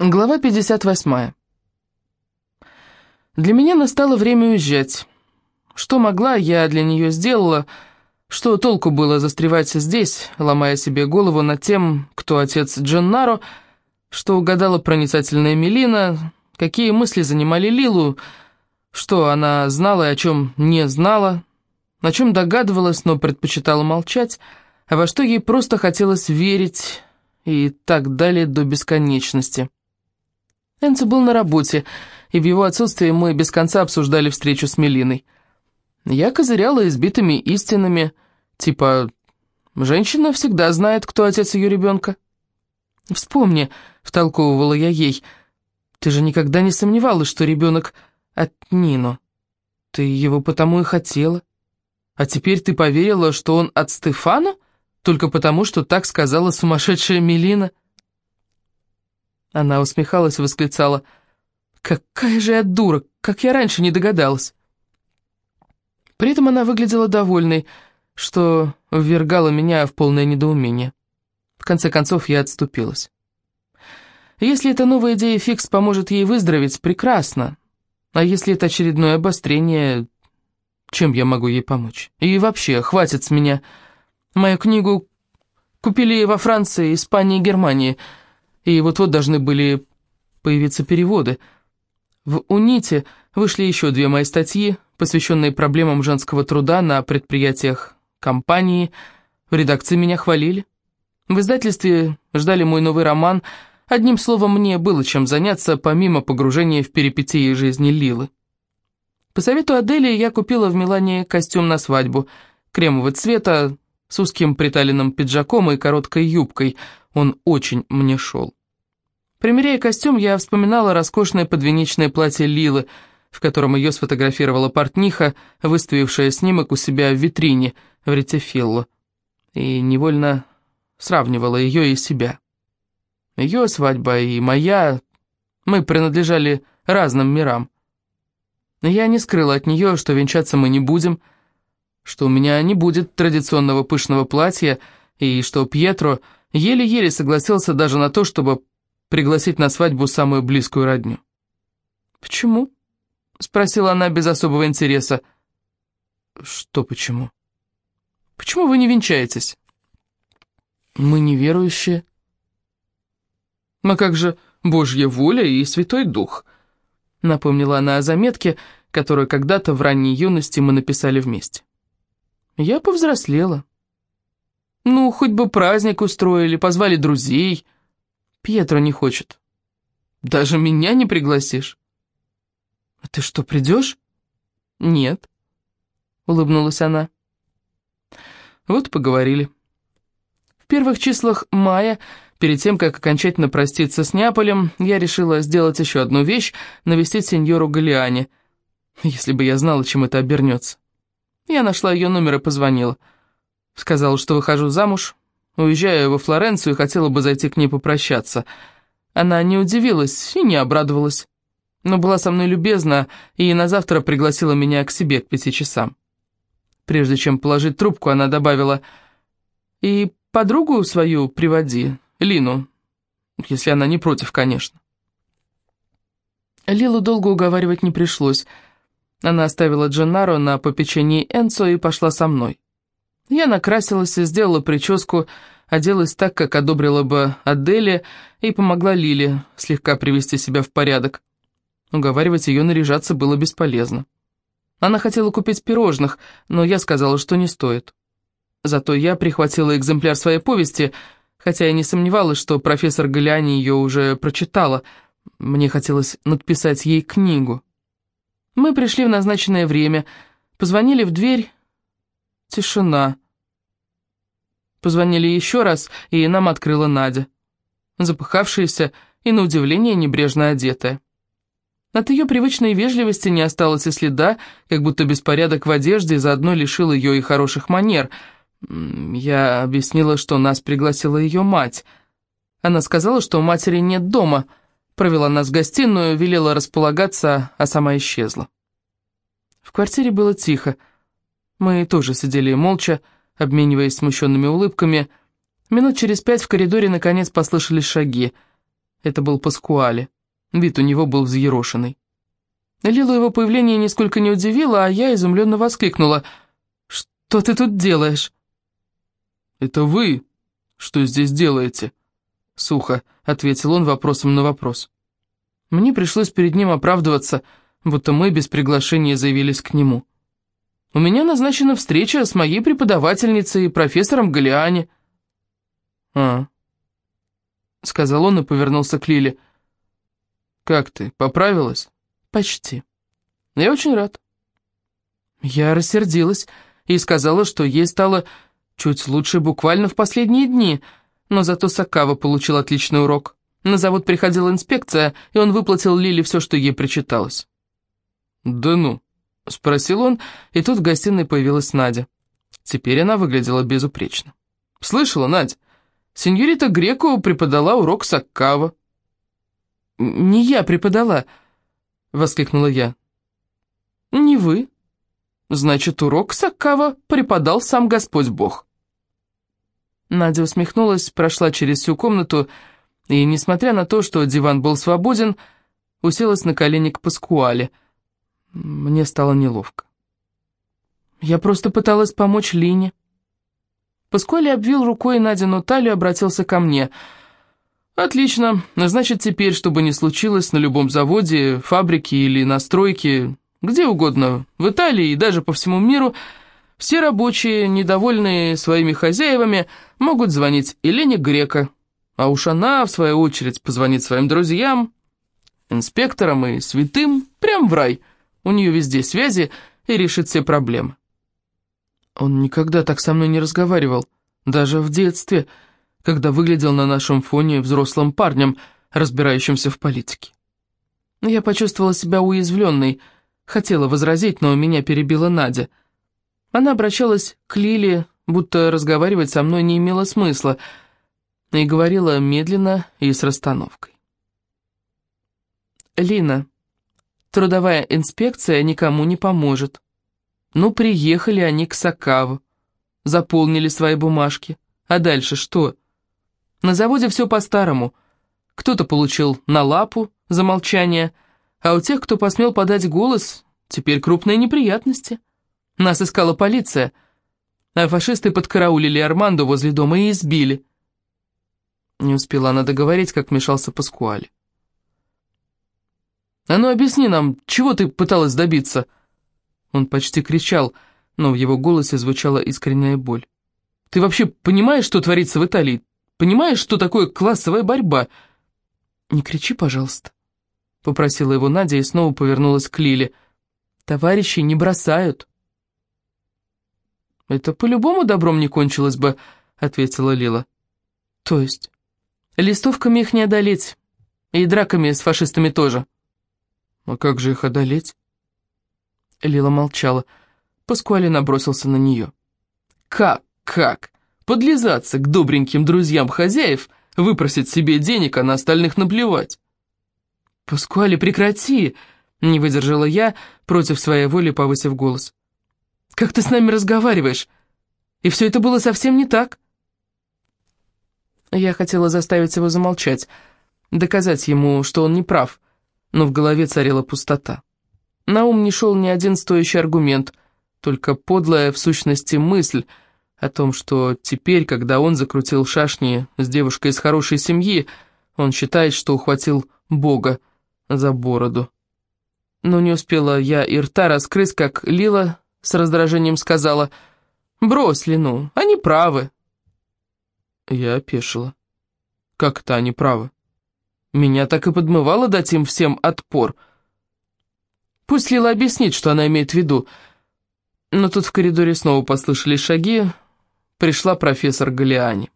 Глава 58. Для меня настало время уезжать. Что могла, я для нее сделала. Что толку было застревать здесь, ломая себе голову над тем, кто отец Дженнаро, что угадала проницательная Мелина, какие мысли занимали Лилу, что она знала и о чем не знала, о чем догадывалась, но предпочитала молчать, а во что ей просто хотелось верить и так далее до бесконечности. Энцо был на работе, и в его отсутствие мы без конца обсуждали встречу с Мелиной. Я козыряла избитыми истинами, типа «женщина всегда знает, кто отец ее ребенка». «Вспомни», — втолковывала я ей, — «ты же никогда не сомневалась, что ребенок от Нино. Ты его потому и хотела. А теперь ты поверила, что он от Стефана, только потому, что так сказала сумасшедшая Мелина?» Она усмехалась и восклицала. «Какая же я дура! Как я раньше не догадалась!» При этом она выглядела довольной, что ввергало меня в полное недоумение. В конце концов, я отступилась. Если эта новая идея фикс поможет ей выздороветь, прекрасно. А если это очередное обострение, чем я могу ей помочь? И вообще, хватит с меня. Мою книгу купили во Франции, Испании и Германии — и вот-вот должны были появиться переводы. В УНИТе вышли еще две мои статьи, посвященные проблемам женского труда на предприятиях компании. В редакции меня хвалили. В издательстве ждали мой новый роман. Одним словом, мне было чем заняться, помимо погружения в перипетии жизни Лилы. По совету Адели я купила в Милане костюм на свадьбу, кремового цвета, с узким приталенным пиджаком и короткой юбкой. Он очень мне шел. Примеряя костюм, я вспоминала роскошное подвенечное платье Лилы, в котором ее сфотографировала портниха, выставившая снимок у себя в витрине в Ретефилло, и невольно сравнивала ее и себя. Ее свадьба и моя, мы принадлежали разным мирам. Я не скрыла от нее, что венчаться мы не будем, что у меня не будет традиционного пышного платья, и что Пьетро еле-еле согласился даже на то, чтобы пригласить на свадьбу самую близкую родню. «Почему?» — спросила она без особого интереса. «Что почему?» «Почему вы не венчаетесь?» «Мы неверующие». «А как же Божья воля и Святой Дух?» — напомнила она о заметке, которую когда-то в ранней юности мы написали вместе. «Я повзрослела. Ну, хоть бы праздник устроили, позвали друзей». Пьетро не хочет. Даже меня не пригласишь. А ты что, придешь? Нет, улыбнулась она. Вот поговорили. В первых числах мая, перед тем, как окончательно проститься с Неаполем, я решила сделать еще одну вещь, навестить сеньору Галиани, если бы я знала, чем это обернется. Я нашла ее номер и позвонила. Сказала, что выхожу замуж, Уезжаю во Флоренцию и хотела бы зайти к ней попрощаться. Она не удивилась и не обрадовалась, но была со мной любезна и на завтра пригласила меня к себе к пяти часам. Прежде чем положить трубку, она добавила, «И подругу свою приводи, Лину, если она не против, конечно». Лилу долго уговаривать не пришлось. Она оставила Дженнаро на попечении Энцо и пошла со мной. Я накрасилась и сделала прическу, оделась так, как одобрила бы Аделия, и помогла Лиле слегка привести себя в порядок. Уговаривать ее наряжаться было бесполезно. Она хотела купить пирожных, но я сказала, что не стоит. Зато я прихватила экземпляр своей повести, хотя я не сомневалась, что профессор Галиани ее уже прочитала. Мне хотелось надписать ей книгу. Мы пришли в назначенное время, позвонили в дверь, Тишина. Позвонили еще раз, и нам открыла Надя. Запыхавшаяся и, на удивление, небрежно одетая. От ее привычной вежливости не осталось и следа, как будто беспорядок в одежде заодно лишил ее и хороших манер. Я объяснила, что нас пригласила ее мать. Она сказала, что у матери нет дома, провела нас в гостиную, велела располагаться, а сама исчезла. В квартире было тихо. Мы тоже сидели молча, обмениваясь смущенными улыбками. Минут через пять в коридоре наконец послышались шаги. Это был Паскуале. Вид у него был взъерошенный. Лилу его появление нисколько не удивило, а я изумленно воскликнула. «Что ты тут делаешь?» «Это вы что здесь делаете?» Сухо ответил он вопросом на вопрос. Мне пришлось перед ним оправдываться, будто мы без приглашения заявились к нему. «У меня назначена встреча с моей преподавательницей, профессором Галиани». «А», — сказал он и повернулся к Лиле. «Как ты, поправилась?» «Почти. Я очень рад». Я рассердилась и сказала, что ей стало чуть лучше буквально в последние дни, но зато Сакава получил отличный урок. На завод приходила инспекция, и он выплатил Лиле все, что ей причиталось. «Да ну?» — спросил он, и тут в гостиной появилась Надя. Теперь она выглядела безупречно. «Слышала, Надь, сеньорита Греку преподала урок Саккава». «Не я преподала», — воскликнула я. «Не вы. Значит, урок Саккава преподал сам Господь Бог». Надя усмехнулась, прошла через всю комнату и, несмотря на то, что диван был свободен, уселась на колени к Паскуале. Мне стало неловко. Я просто пыталась помочь Лине. Паскуале обвил рукой Надину талию и обратился ко мне — «Отлично. Значит, теперь, что бы ни случилось на любом заводе, фабрике или на стройке, где угодно, в Италии и даже по всему миру, все рабочие, недовольные своими хозяевами, могут звонить Елене Грека, а уж она, в свою очередь, позвонит своим друзьям, инспекторам и святым, прям в рай. У нее везде связи и решит все проблемы». Он никогда так со мной не разговаривал, даже в детстве, — когда выглядел на нашем фоне взрослым парнем, разбирающимся в политике. Я почувствовала себя уязвленной, хотела возразить, но меня перебила Надя. Она обращалась к Лиле, будто разговаривать со мной не имело смысла, и говорила медленно и с расстановкой. «Лина, трудовая инспекция никому не поможет. Ну, приехали они к Сакаву, заполнили свои бумажки. А дальше что?» На заводе все по-старому. Кто-то получил на лапу за молчание, а у тех, кто посмел подать голос, теперь крупные неприятности. Нас искала полиция, а фашисты подкараулили Арманду возле дома и избили. Не успела она договорить, как вмешался Паскуаль. «А ну объясни нам, чего ты пыталась добиться?» Он почти кричал, но в его голосе звучала искренняя боль. «Ты вообще понимаешь, что творится в Италии? Понимаешь, что такое классовая борьба?» «Не кричи, пожалуйста», — попросила его Надя и снова повернулась к Лиле. «Товарищи не бросают». «Это по-любому добром не кончилось бы», — ответила Лила. «То есть?» «Листовками их не одолеть, и драками с фашистами тоже». «А как же их одолеть?» Лила молчала. Паскуали набросился на нее. «Как? Как? подлизаться к добреньким друзьям хозяев, выпросить себе денег, а на остальных наплевать. «Паскуале, прекрати!» — не выдержала я, против своей воли повысив голос. «Как ты с нами разговариваешь? И все это было совсем не так». Я хотела заставить его замолчать, доказать ему, что он не прав, но в голове царила пустота. На ум не шел ни один стоящий аргумент, только подлая, в сущности, мысль — о том, что теперь, когда он закрутил шашни с девушкой из хорошей семьи, он считает, что ухватил Бога за бороду. Но не успела я и рта раскрыть, как Лила с раздражением сказала, «Брось, Лину, они правы». Я опешила. «Как это они правы?» Меня так и подмывало дать им всем отпор. Пусть Лила объяснит, что она имеет в виду. Но тут в коридоре снова послышались шаги, пришла профессор Галиани.